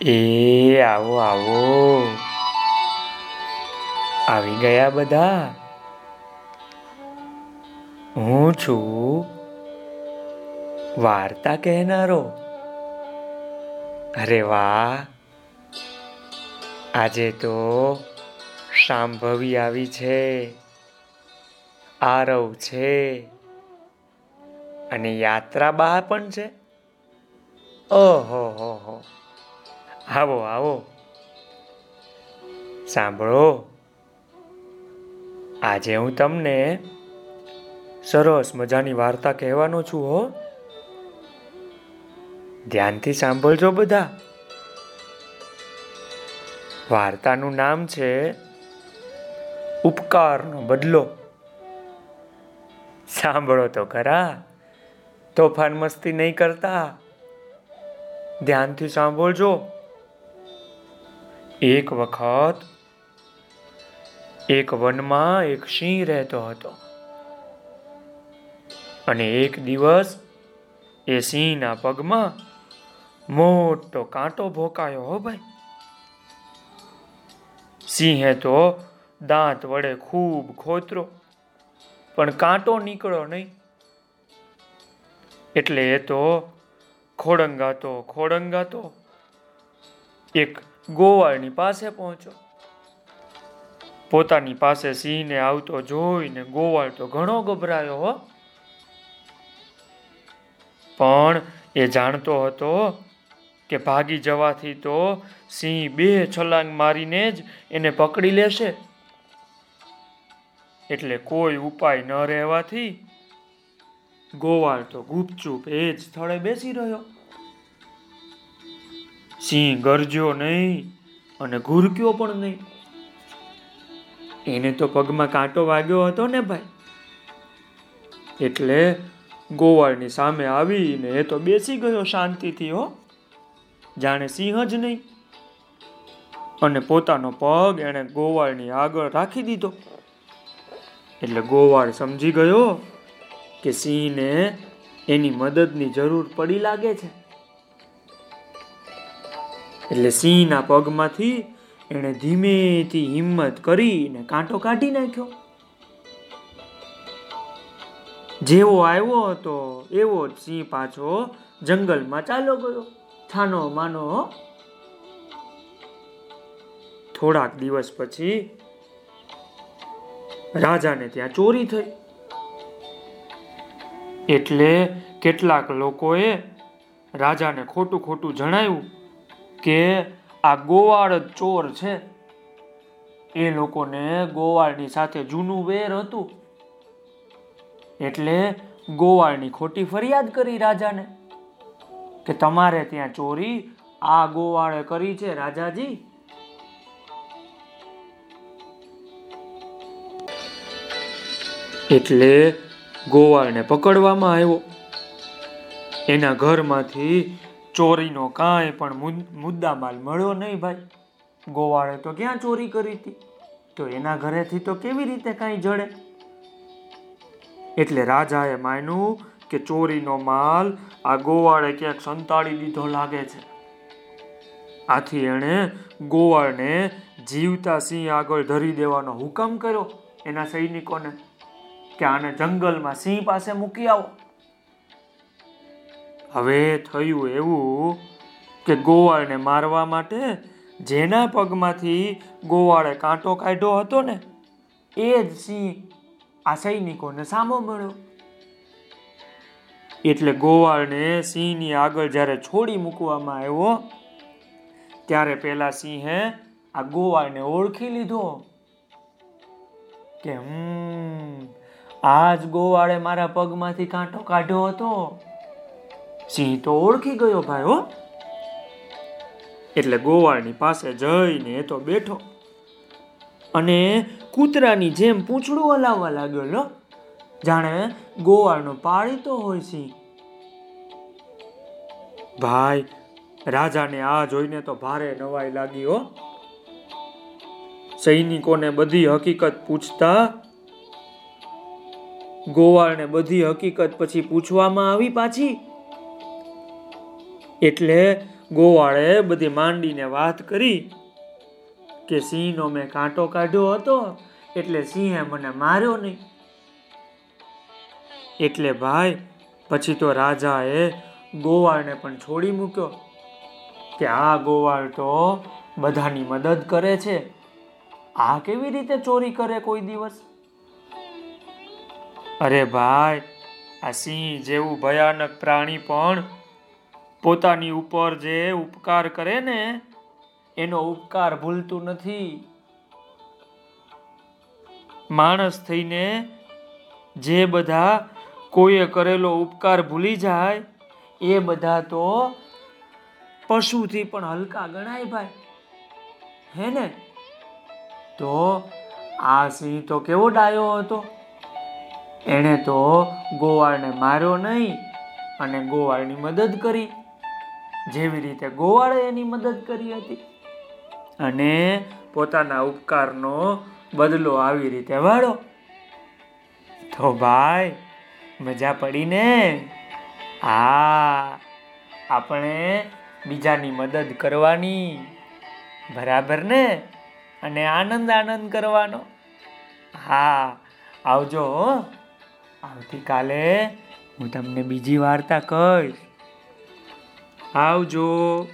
એ આવો આવો. આવી ગયા બધા. હું છું વાર્તા કહેનારો. અરે વાહ. આજે તો સાંભવી આવી છે. આરવ છે. અને યાત્રા બા પણ છે. ઓહો, હો હો. આવો આવો. સાંભળો. આજે હું તમને સરસ મજાની વાર્તા કહેવાનો છું, હો. ધ્યાનથી સાંભળજો બધા. વાર્તાનું નામ છે ઉપકારનો બદલો. સાંભળો તો ખરા. તોફાન મસ્તી નહીં કરતા. ધ્યાનથી સાંભળજો. એક વખત એક વનમાં એક સિંહ રહેતો હતો. અને એક દિવસ એ સિંહના પગમાં મોટો કાંટો ભોકાયો, હો ભાઈ. સિંહે તો દાંત વડે ખૂબ ખોતરો, પણ કાંટો નીકળ્યો નહીં. એટલે એ તો ખોડંગાતો ખોડંગાતો એક ગોવાળની પાસે પહોંચ્યો. પોતાની પાસે સિંહને આવતો જોઈને ગોવાળ તો ઘણો ગભરાયો, હો. પણ એ જાણતો હતો કે ભાગી જવાથી તો સિંહ બે છલાંગ મારીને જ એને પકડી લેશે. એટલે કોઈ ઉપાય ન રહેવાથી ગોવાળ તો ગુપચુપ એ જ સ્થળે બેસી રહ્યો. સિંહ ગરજ્યો નહીં અને ઘૂરક્યો પણ નહીં. એને તો પગમાં કાંટો વાગ્યો હતો ને ભાઈ. એટલે ગોવાળની સામે આવીને એ તો બેસી ગયો શાંતિથી હો. જાણે સિંહ જ નહીં. અને પોતાનો પગ એણે ગોવાળની આગળ રાખી દીધો. એટલે ગોવાળ સમજી ગયો કે સિંહને એની મદદની જરૂર પડી લાગે છે. એટલે સિંહના પગમાંથી એણે ધીમેથી હિંમત કરીને કાંટો કાઢી નાખ્યો. જેવો આવ્યો હતો, એવો જ સિંહ પાછો જંગલમાં ચાલો ગયો. છાનો માનો, થોડાક દિવસ પછી રાજાને ત્યાં ચોરી થઈ. એટલે કેટલાક લોકોએ રાજાને ખોટું ખોટું જણાવ્યું. કે આ ગોવાળ ચોર છે. એ લોકોને ગોવાળની સાથે જૂનું વેર હતું. એટલે ગોવાળની ખોટી ફરિયાદ કરી રાજાને કે તમારે ત્યાં ચોરી આ ગોવાળે કરી છે રાજાજી. એટલે ગોવાળને પકડવામાં આવ્યો. એના ઘરમાંથી ચોરીનો કાંઈ પણ મુદ્દા માલ મળ્યો નહીં ભાઈ. ગોવાળે તો ક્યાં ચોરી કરી હતી? તો એના ઘરેથી તો કેવી રીતે કાંઈ જડે? એટલે રાજાએ માન્યું કે ચોરીનો માલ આ ગોવાળે ક્યાંક સંતાડી દીધો લાગે છે. આથી એણે ગોવાળને જીવતા સિંહ આગળ ધરી દેવાનો હુકમ કર્યો એના સૈનિકોને કે આને જંગલમાં સિંહ પાસે મૂકી આવો. હવે થયું એવું કે ગોવાળને મારવા માટે જેના પગમાંથી ગોવાળે કાંટો કાઢ્યો હતો ને, એ જ સિંહ આ સૈનિકોને સામો મળ્યો. એટલે ગોવાળને સિંહની આગળ જ્યારે છોડી મૂકવામાં આવ્યો, ત્યારે પેલા સિંહે આ ગોવાળને ઓળખી લીધો કે, હમ, આજ ગોવાળે મારા પગમાંથી કાંટો કાઢ્યો હતો. સિંહ તો ઓળખી ગયો ભાઈ, હો. એટલે ગોવાળની પાસે જઈને એ તો બેઠો. અને કૂતરાની જેમ પૂંછડું હલાવવા લાગ્યો, લો. જાણે ગોવાળનો પાળીતો હોય સિંહ. ભાઈ, રાજાને આ જોઈને તો ભારે નવાઈ લાગી, હો. સૈનિકોને બધી હકીકત પૂછતા ગોવાળને બધી હકીકત પછી પૂછવામાં આવી પાછી. એટલે ગોવાળે બધી માંડીને વાત કરી કે સિંહનો મેં કાંટો કાઢ્યો હતો, એટલે સિંહે મને માર્યો નહીં. એટલે ભાઈ, પછી તો રાજાએ ગોવાળને પણ છોડી મૂક્યો કે આ ગોવાળ તો બધાની મદદ કરે છે. આ કેવી રીતે ચોરી કરે કોઈ દિવસ? અરે ભાઈ, આ સિંહ જેવું ભયાનક પ્રાણી પણ પોતાની ઉપર જે ઉપકાર કરે ને, એનો ઉપકાર ભૂલતું નથી. માણસ થઈને જે બધા કોઈએ કરેલો ઉપકાર ભૂલી જાય, એ બધા તો પશુથી પણ હલકા ગણાય ભાઈ. હે ને? તો આ સિંહ તો કેવો ડાયો હતો? એણે તો ગોવાળને માર્યો નહીં અને ગોવાળની મદદ કરી. જેવી રીતે ગોવાળે એની મદદ કરી હતી. અને પોતાના ઉપકારનો બદલો આવી રીતે વાળો. તો ભાઈ, મજા પડી ને હા આપણે બીજાની મદદ કરવાની. બરાબર ને? અને આનંદ આનંદ કરવાનો. હા, આવજો. આવતીકાલે હું તમને બીજી વાર્તા કહીશ. આવજો.